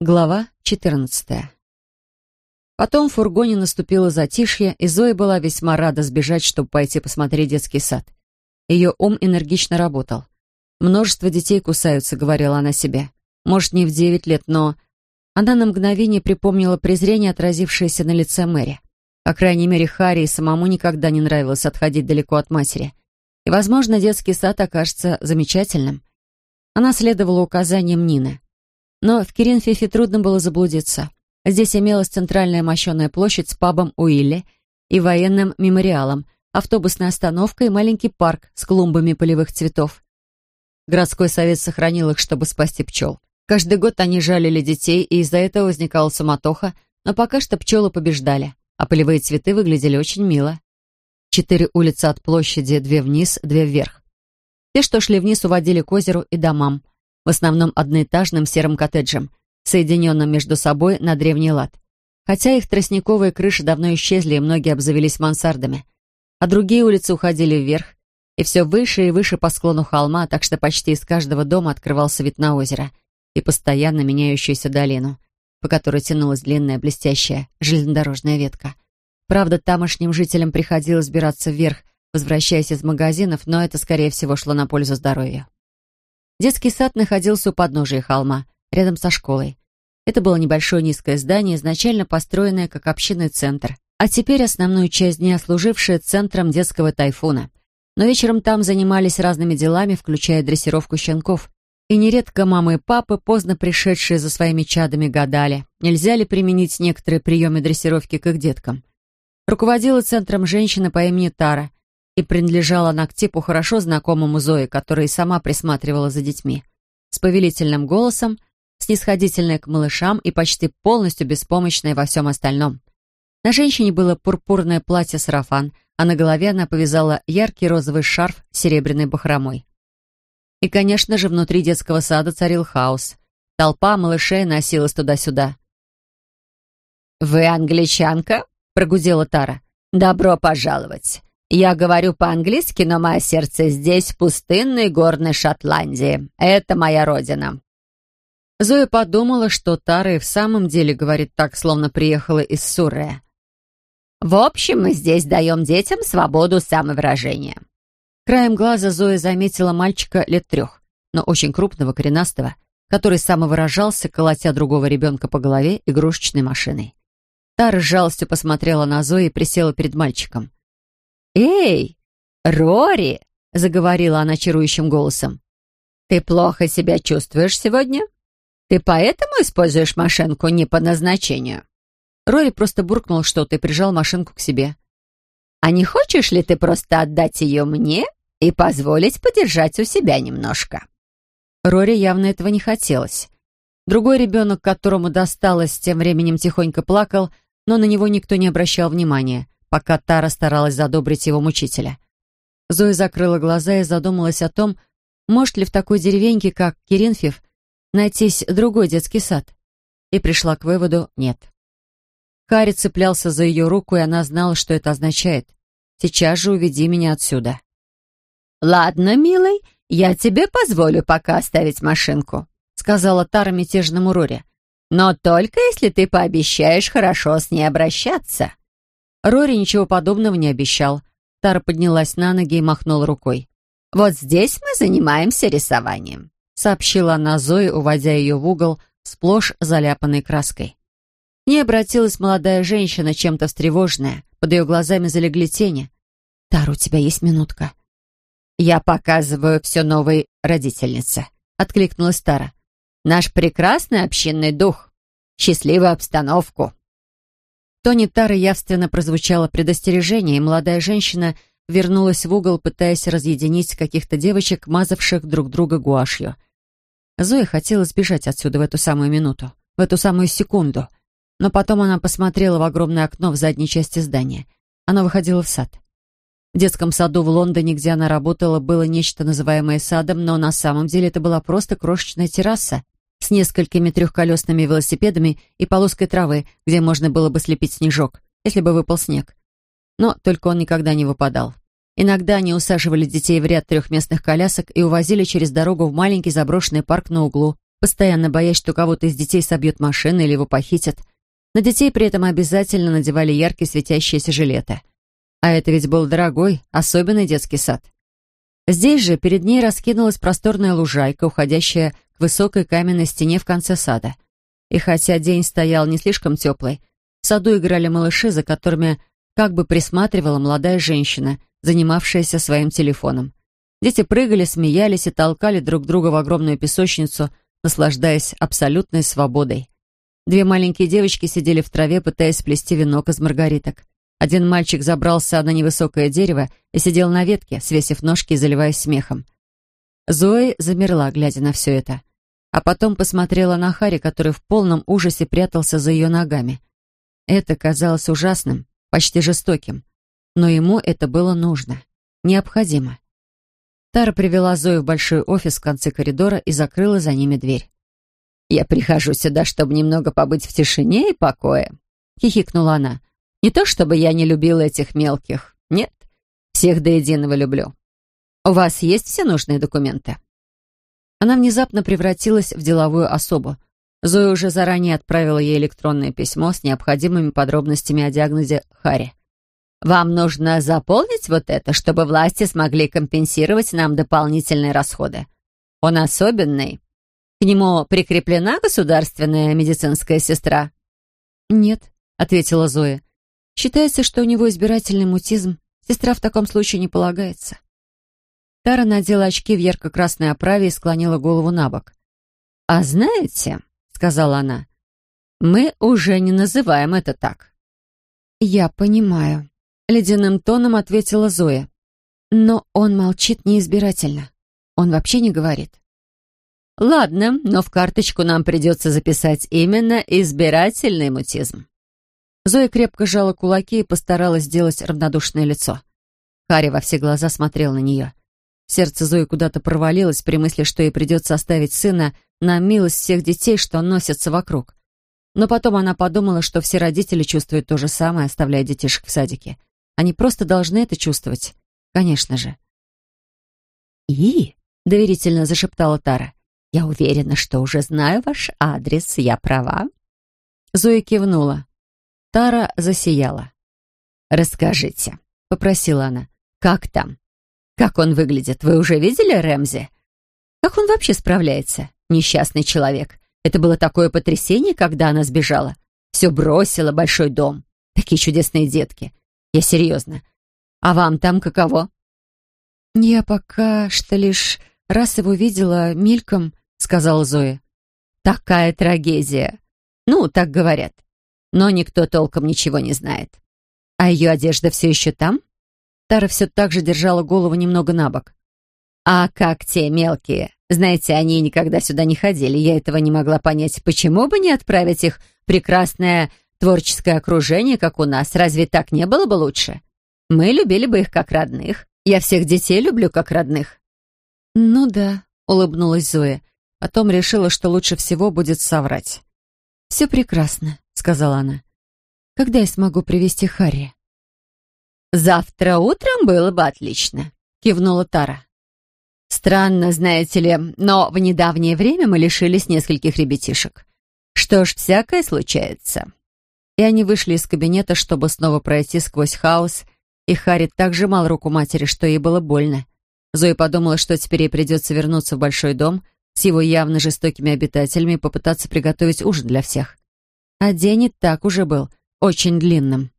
Глава 14. Потом в фургоне наступило затишье, и Зоя была весьма рада сбежать, чтобы пойти посмотреть детский сад. Ее ум энергично работал. «Множество детей кусаются», — говорила она себе. «Может, не в девять лет, но...» Она на мгновение припомнила презрение, отразившееся на лице Мэри. По крайней мере, Харри самому никогда не нравилось отходить далеко от матери. И, возможно, детский сад окажется замечательным. Она следовала указаниям Нины. Но в Киринфифе трудно было заблудиться. Здесь имелась центральная мощеная площадь с пабом Уилли и военным мемориалом, автобусной остановкой и маленький парк с клумбами полевых цветов. Городской совет сохранил их, чтобы спасти пчел. Каждый год они жалили детей, и из-за этого возникала суматоха, но пока что пчелы побеждали, а полевые цветы выглядели очень мило. Четыре улицы от площади, две вниз, две вверх. Те, что шли вниз, уводили к озеру и домам в основном одноэтажным серым коттеджем, соединенным между собой на древний лад. Хотя их тростниковые крыши давно исчезли, и многие обзавелись мансардами. А другие улицы уходили вверх, и все выше и выше по склону холма, так что почти из каждого дома открывался вид на озеро и постоянно меняющуюся долину, по которой тянулась длинная блестящая железнодорожная ветка. Правда, тамошним жителям приходилось сбираться вверх, возвращаясь из магазинов, но это, скорее всего, шло на пользу здоровью. Детский сад находился у подножия холма, рядом со школой. Это было небольшое низкое здание, изначально построенное как общинный центр, а теперь основную часть дня служившее центром детского тайфуна. Но вечером там занимались разными делами, включая дрессировку щенков. И нередко мамы и папы, поздно пришедшие за своими чадами, гадали, нельзя ли применить некоторые приемы дрессировки к их деткам. Руководила центром женщина по имени Тара, и принадлежала она к типу хорошо знакомому Зои, которая и сама присматривала за детьми. С повелительным голосом, снисходительная к малышам и почти полностью беспомощная во всем остальном. На женщине было пурпурное платье-сарафан, а на голове она повязала яркий розовый шарф с серебряной бахромой. И, конечно же, внутри детского сада царил хаос. Толпа малышей носилась туда-сюда. «Вы англичанка?» — прогудела Тара. «Добро пожаловать. Я говорю по-английски, но мое сердце здесь, в пустынной горной Шотландии. Это моя родина». Зоя подумала, что Тара и в самом деле говорит так, словно приехала из Суррея. «В общем, мы здесь даем детям свободу самовыражения». Краем глаза Зоя заметила мальчика лет трех, но очень крупного, коренастого, который самовыражался, колотя другого ребенка по голове игрушечной машиной. Тара с жалостью посмотрела на Зою и присела перед мальчиком. «Эй, Рори!» — заговорила она чарующим голосом. «Ты плохо себя чувствуешь сегодня? Ты поэтому используешь машинку не по назначению?» Рори просто буркнул что-то и прижал машинку к себе. «А не хочешь ли ты просто отдать ее мне и позволить подержать у себя немножко?» Рори явно этого не хотелось. Другой ребенок, которому досталось, тем временем тихонько плакал, но на него никто не обращал внимания пока Тара старалась задобрить его мучителя. Зоя закрыла глаза и задумалась о том, может ли в такой деревеньке, как Киринфев, найтись другой детский сад. И пришла к выводу «нет». Харри цеплялся за ее руку, и она знала, что это означает. «Сейчас же уведи меня отсюда». «Ладно, милый, я тебе позволю пока оставить машинку», сказала Тара мятежному Рори. «Но только если ты пообещаешь хорошо с ней обращаться». Рори ничего подобного не обещал. Тара поднялась на ноги и махнула рукой. «Вот здесь мы занимаемся рисованием», сообщила она Зое, уводя ее в угол, сплошь заляпанной краской. К ней обратилась молодая женщина, чем-то встревоженная. Под ее глазами залегли тени. «Тара, у тебя есть минутка?» «Я показываю все новой родительнице», — откликнулась Тара. «Наш прекрасный общинный дух, счастливую обстановку, тоне Тары явственно прозвучало предостережение, и молодая женщина вернулась в угол, пытаясь разъединить каких-то девочек, мазавших друг друга гуашью. Зоя хотела сбежать отсюда в эту самую минуту, в эту самую секунду. Но потом она посмотрела в огромное окно в задней части здания. Оно выходило в сад. В детском саду в Лондоне, где она работала, было нечто называемое садом, но на самом деле это была просто крошечная терраса, с несколькими трехколесными велосипедами и полоской травы, где можно было бы слепить снежок, если бы выпал снег. Но только он никогда не выпадал. Иногда они усаживали детей в ряд трехместных колясок и увозили через дорогу в маленький заброшенный парк на углу, постоянно боясь, что кого-то из детей собьет машина или его похитят. На детей при этом обязательно надевали яркие светящиеся жилеты. А это ведь был дорогой, особенный детский сад. Здесь же перед ней раскинулась просторная лужайка, уходящая к высокой каменной стене в конце сада. И хотя день стоял не слишком теплый, в саду играли малыши, за которыми как бы присматривала молодая женщина, занимавшаяся своим телефоном. Дети прыгали, смеялись и толкали друг друга в огромную песочницу, наслаждаясь абсолютной свободой. Две маленькие девочки сидели в траве, пытаясь сплести венок из маргариток. Один мальчик забрался на невысокое дерево и сидел на ветке, свесив ножки и заливаясь смехом. Зои замерла, глядя на все это. А потом посмотрела на Хари, который в полном ужасе прятался за ее ногами. Это казалось ужасным, почти жестоким. Но ему это было нужно, необходимо. Тара привела Зою в большой офис в конце коридора и закрыла за ними дверь. «Я прихожу сюда, чтобы немного побыть в тишине и покое», — хихикнула она. Не то чтобы я не любила этих мелких. Нет, всех до единого люблю. У вас есть все нужные документы?» Она внезапно превратилась в деловую особу. Зоя уже заранее отправила ей электронное письмо с необходимыми подробностями о диагнозе Харри. «Вам нужно заполнить вот это, чтобы власти смогли компенсировать нам дополнительные расходы. Он особенный. К нему прикреплена государственная медицинская сестра?» «Нет», — ответила Зоя. Считается, что у него избирательный мутизм. Сестра в таком случае не полагается. Тара надела очки в ярко-красной оправе и склонила голову на бок. «А знаете», — сказала она, — «мы уже не называем это так». «Я понимаю», — ледяным тоном ответила Зоя. «Но он молчит неизбирательно. Он вообще не говорит». «Ладно, но в карточку нам придется записать именно избирательный мутизм». Зоя крепко сжала кулаки и постаралась сделать равнодушное лицо. Харри во все глаза смотрел на нее. Сердце Зои куда-то провалилось при мысли, что ей придется оставить сына на милость всех детей, что носятся вокруг. Но потом она подумала, что все родители чувствуют то же самое, оставляя детишек в садике. Они просто должны это чувствовать. Конечно же. «И?» — доверительно зашептала Тара. «Я уверена, что уже знаю ваш адрес. Я права?» Зоя кивнула. Тара засияла. «Расскажите», — попросила она, — «как там? Как он выглядит? Вы уже видели Рэмзи? Как он вообще справляется? Несчастный человек. Это было такое потрясение, когда она сбежала. Все бросила, большой дом. Такие чудесные детки. Я серьезно. А вам там каково?» «Я пока что лишь раз его видела мельком», — сказала Зоя. «Такая трагедия. Ну, так говорят но никто толком ничего не знает. А ее одежда все еще там? Тара все так же держала голову немного на бок. А как те мелкие? Знаете, они никогда сюда не ходили. Я этого не могла понять. Почему бы не отправить их в прекрасное творческое окружение, как у нас? Разве так не было бы лучше? Мы любили бы их как родных. Я всех детей люблю как родных. Ну да, улыбнулась Зоя. Потом решила, что лучше всего будет соврать. Все прекрасно сказала она. «Когда я смогу привести Харри?» «Завтра утром было бы отлично», — кивнула Тара. «Странно, знаете ли, но в недавнее время мы лишились нескольких ребятишек. Что ж, всякое случается». И они вышли из кабинета, чтобы снова пройти сквозь хаос, и Харри так сжимал руку матери, что ей было больно. Зоя подумала, что теперь ей придется вернуться в большой дом с его явно жестокими обитателями и попытаться приготовить ужин для всех а день и так уже был очень длинным.